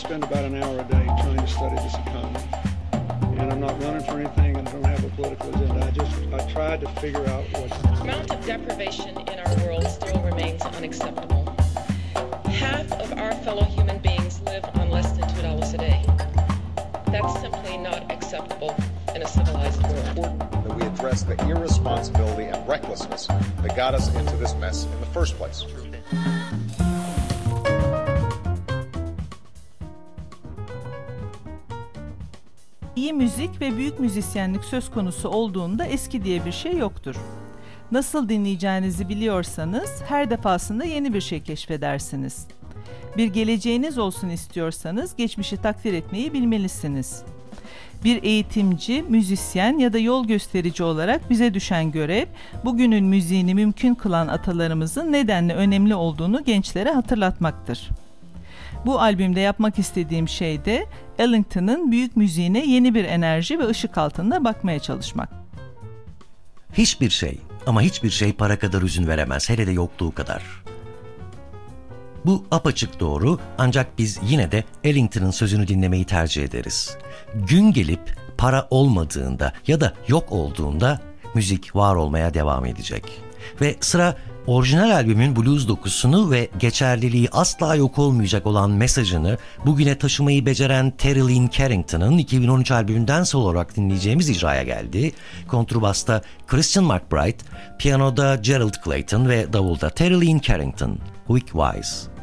Spend about an hour a day trying to study this economy. And I'm not running for anything and I don't have a political agenda. I just I tried to figure out what The amount of deprivation in our world still remains unacceptable. Half of our fellow human beings live on less than $2 a day. That's simply not acceptable in a civilized world. that we address the irresponsibility and recklessness that got us into this mess in the first place. İyi müzik ve büyük müzisyenlik söz konusu olduğunda eski diye bir şey yoktur. Nasıl dinleyeceğinizi biliyorsanız her defasında yeni bir şey keşfedersiniz. Bir geleceğiniz olsun istiyorsanız geçmişi takdir etmeyi bilmelisiniz. Bir eğitimci, müzisyen ya da yol gösterici olarak bize düşen görev, bugünün müziğini mümkün kılan atalarımızın nedenle önemli olduğunu gençlere hatırlatmaktır. Bu albümde yapmak istediğim şey de Ellington'ın büyük müziğine yeni bir enerji ve ışık altında bakmaya çalışmak. Hiçbir şey ama hiçbir şey para kadar üzün veremez hele de yokluğu kadar. Bu apaçık doğru ancak biz yine de Ellington'ın sözünü dinlemeyi tercih ederiz. Gün gelip para olmadığında ya da yok olduğunda müzik var olmaya devam edecek. Ve sıra orijinal albümün blues dokusunu ve geçerliliği asla yok olmayacak olan mesajını bugüne taşımayı beceren Terry Lynn Carrington'ın 2013 albümünden sol olarak dinleyeceğimiz icraya geldi. Kontrbasta Christian McBride, piyanoda Gerald Clayton ve davulda Terry Lynn Carrington, Wick Wise.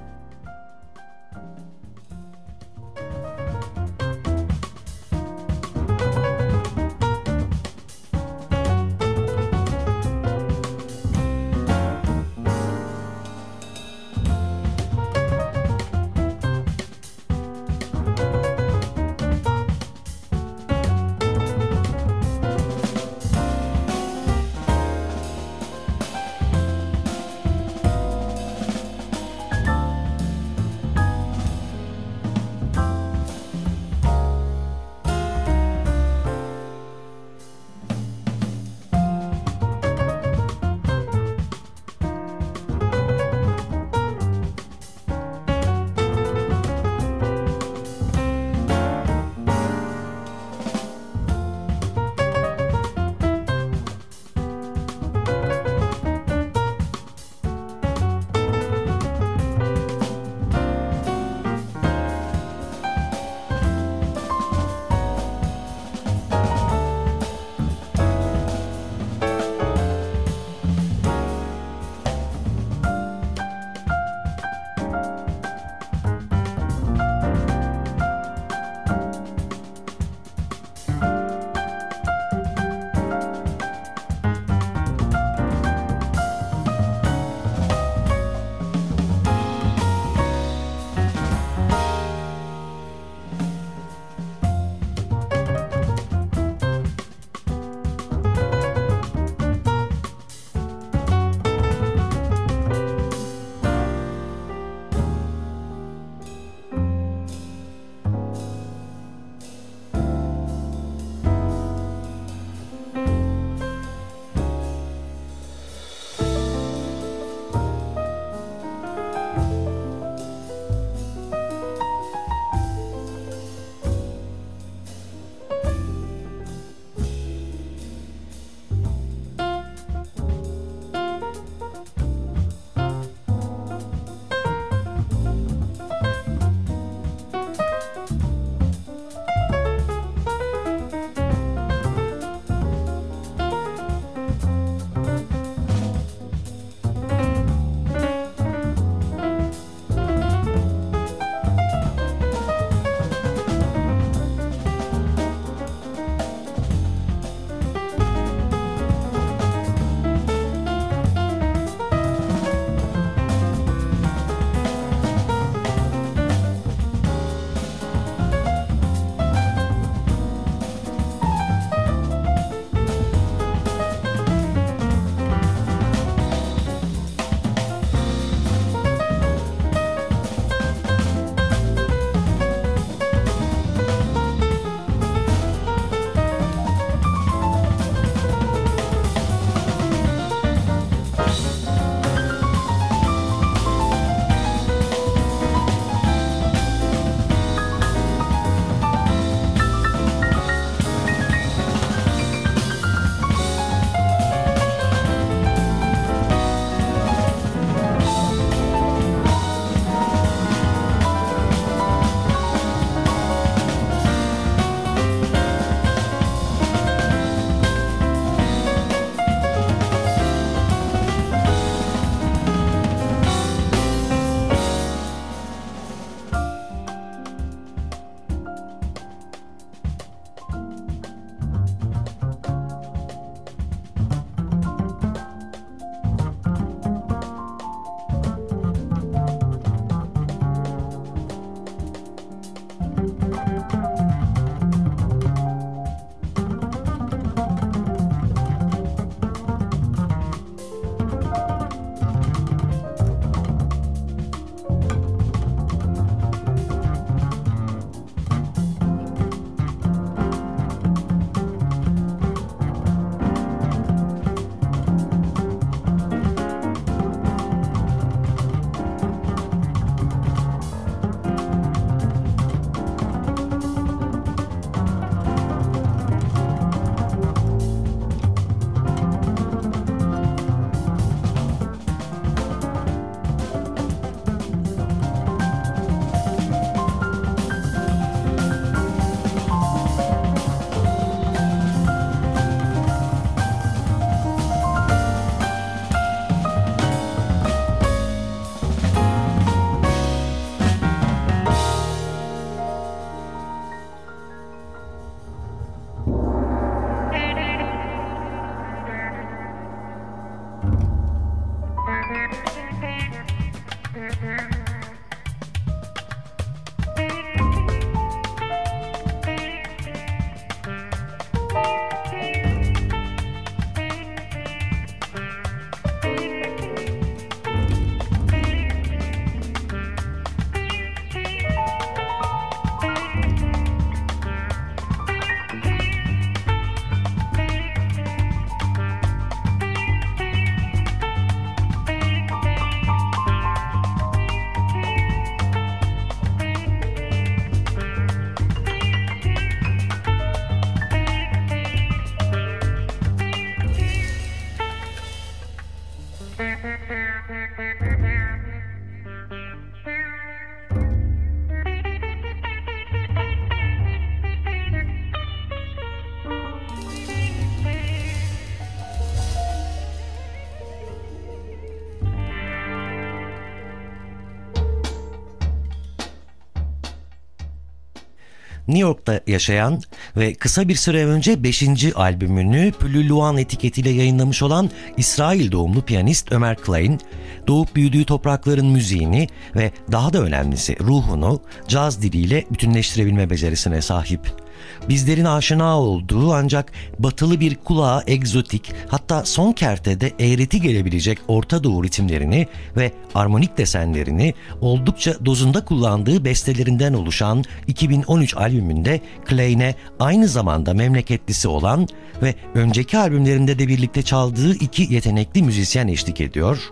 New York'ta yaşayan ve kısa bir süre önce 5. albümünü Pülülüan etiketiyle yayınlamış olan İsrail doğumlu piyanist Ömer Klein, doğup büyüdüğü toprakların müziğini ve daha da önemlisi ruhunu caz diliyle bütünleştirebilme becerisine sahip. Bizlerin aşina olduğu ancak batılı bir kulağa egzotik hatta son kertede eğreti gelebilecek Orta Doğu ritimlerini ve armonik desenlerini oldukça dozunda kullandığı bestelerinden oluşan 2013 albümünde Klein'e aynı zamanda memleketlisi olan ve önceki albümlerinde de birlikte çaldığı iki yetenekli müzisyen eşlik ediyor.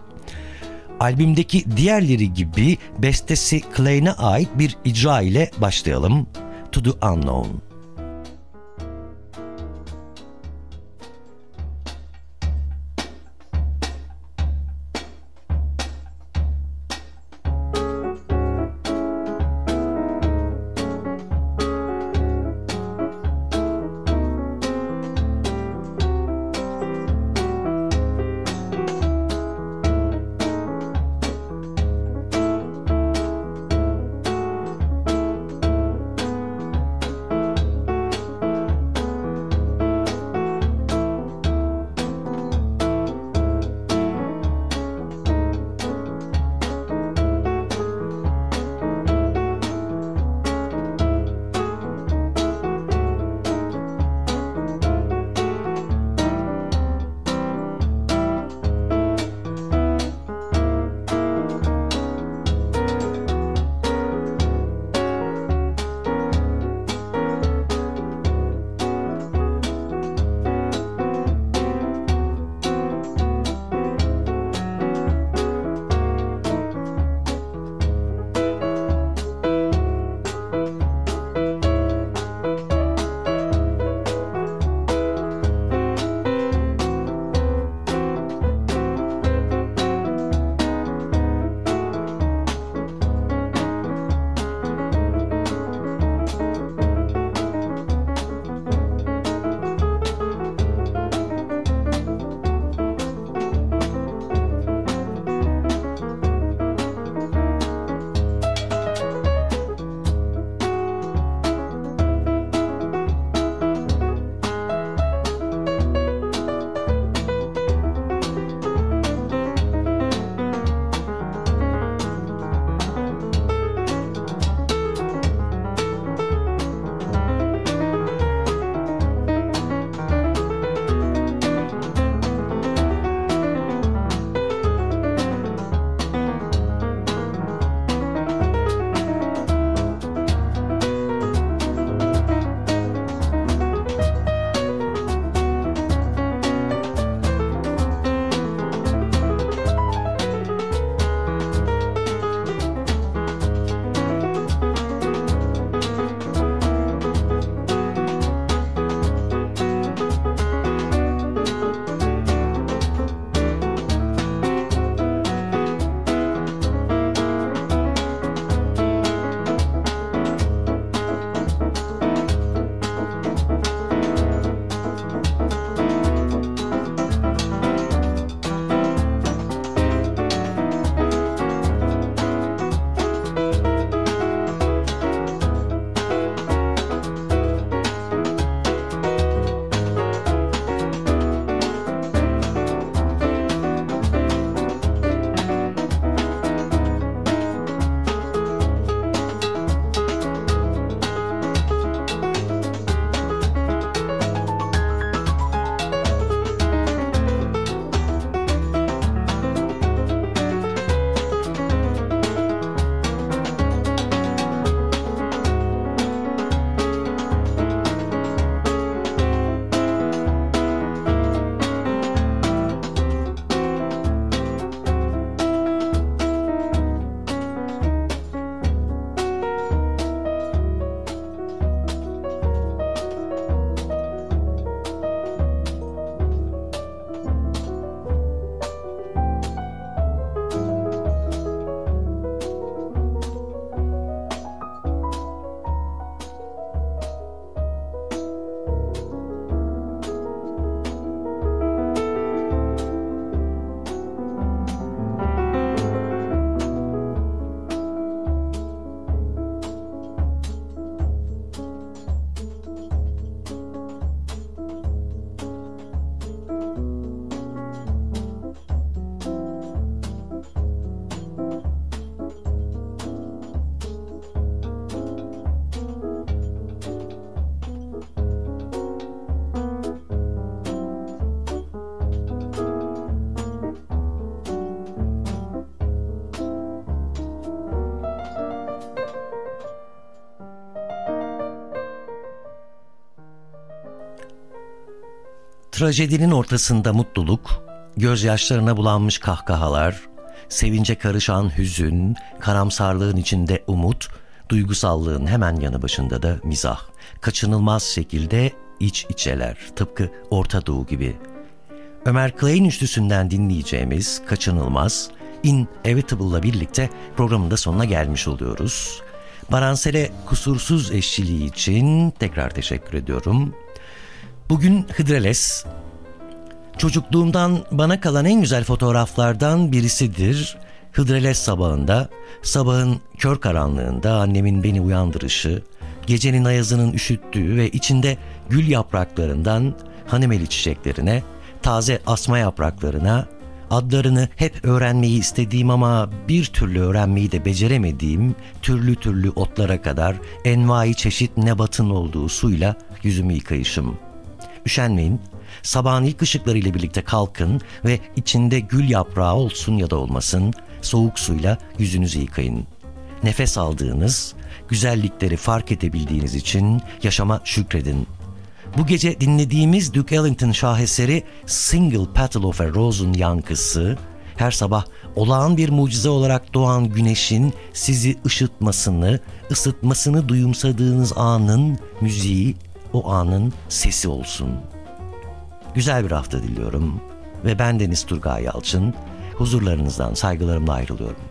Albümdeki diğerleri gibi bestesi Klein'e ait bir icra ile başlayalım. To the Unknown. Trajedinin ortasında mutluluk, gözyaşlarına bulanmış kahkahalar, sevince karışan hüzün, karamsarlığın içinde umut, duygusallığın hemen yanı başında da mizah. Kaçınılmaz şekilde iç içeler, tıpkı Orta Doğu gibi. Ömer Clay'in üçlüsünden dinleyeceğimiz Kaçınılmaz, Inevitable'la birlikte programın da sonuna gelmiş oluyoruz. Baransel'e kusursuz eşçiliği için tekrar teşekkür ediyorum. Bugün Hıdrellez, çocukluğumdan bana kalan en güzel fotoğraflardan birisidir. Hıdrellez sabahında, sabahın kör karanlığında annemin beni uyandırışı, gecenin ayazının üşüttüğü ve içinde gül yapraklarından hanımeli çiçeklerine, taze asma yapraklarına, adlarını hep öğrenmeyi istediğim ama bir türlü öğrenmeyi de beceremediğim türlü türlü otlara kadar envai çeşit nebatın olduğu suyla yüzümü yıkayışım. Üşenmeyin, sabahın ilk ışıklarıyla birlikte kalkın ve içinde gül yaprağı olsun ya da olmasın soğuk suyla yüzünüzü yıkayın. Nefes aldığınız, güzellikleri fark edebildiğiniz için yaşama şükredin. Bu gece dinlediğimiz Duke Ellington şaheseri Single Petal of a Rose'un yankısı, her sabah olağan bir mucize olarak doğan güneşin sizi ışıtmasını, ısıtmasını duyumsadığınız anın müziği, o anın sesi olsun. Güzel bir hafta diliyorum ve ben Deniz Turgay Yalçın, huzurlarınızdan saygılarımla ayrılıyorum.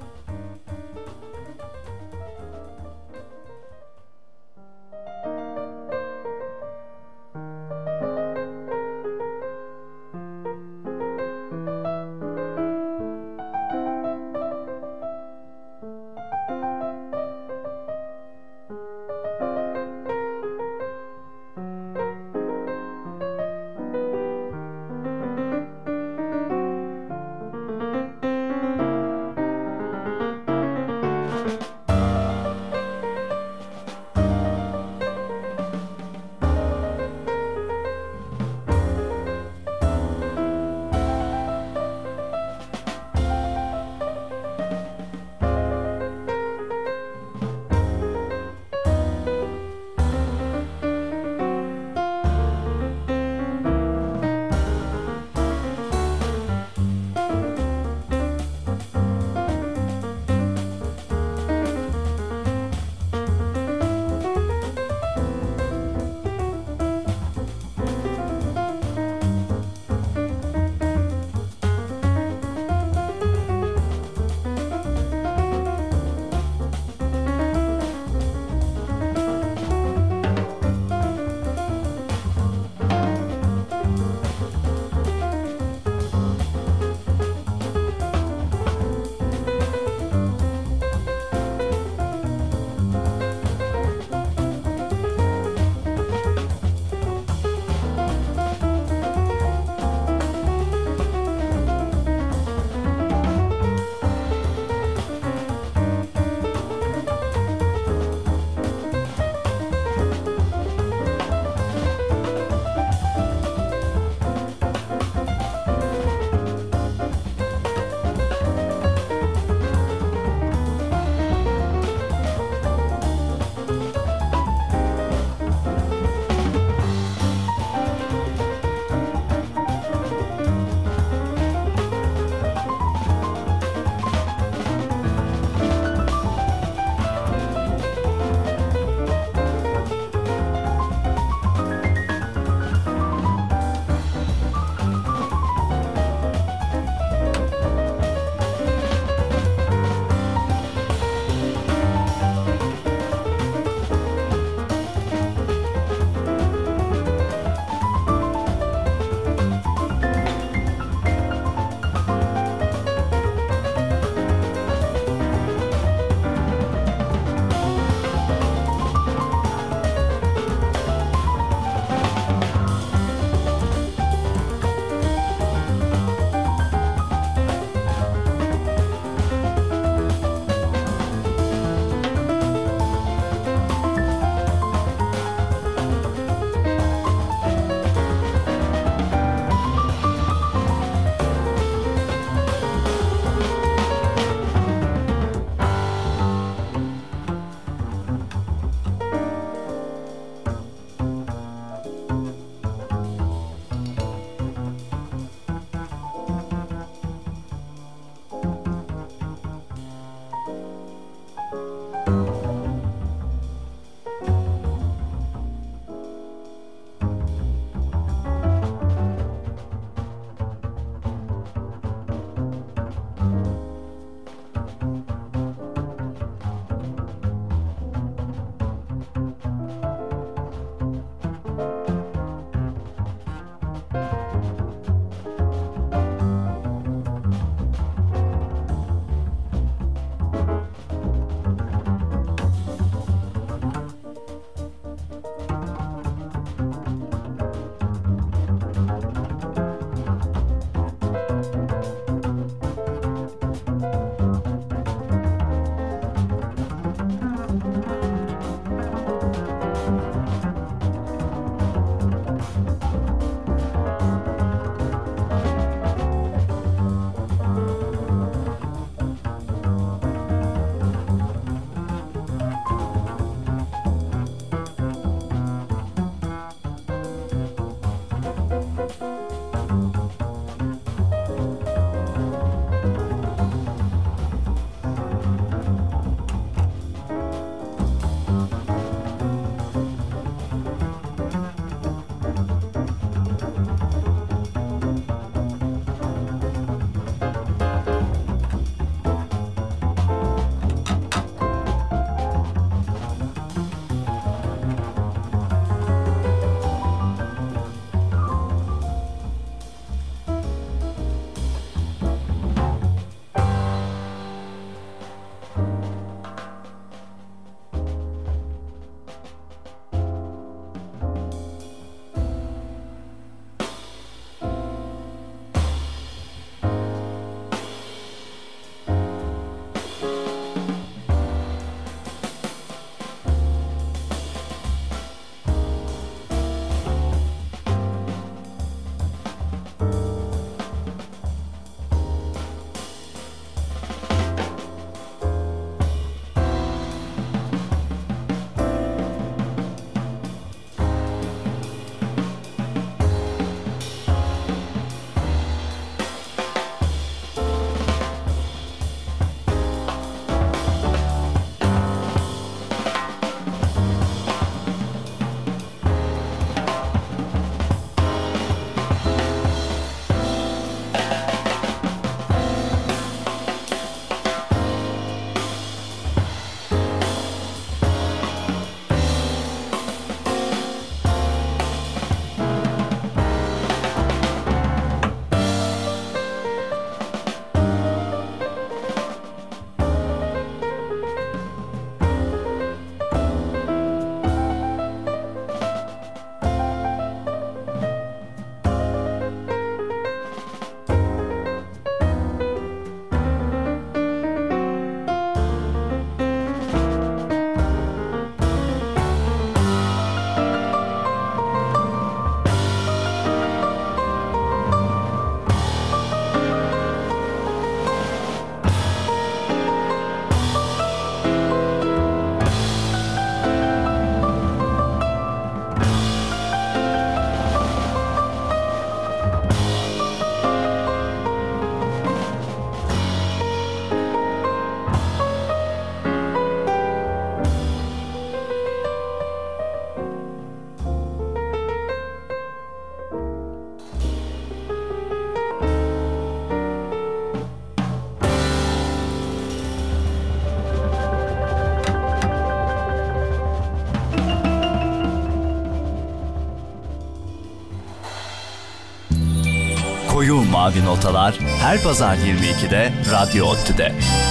Mavi Notalar her pazar 22'de Radyo ODTÜ'de.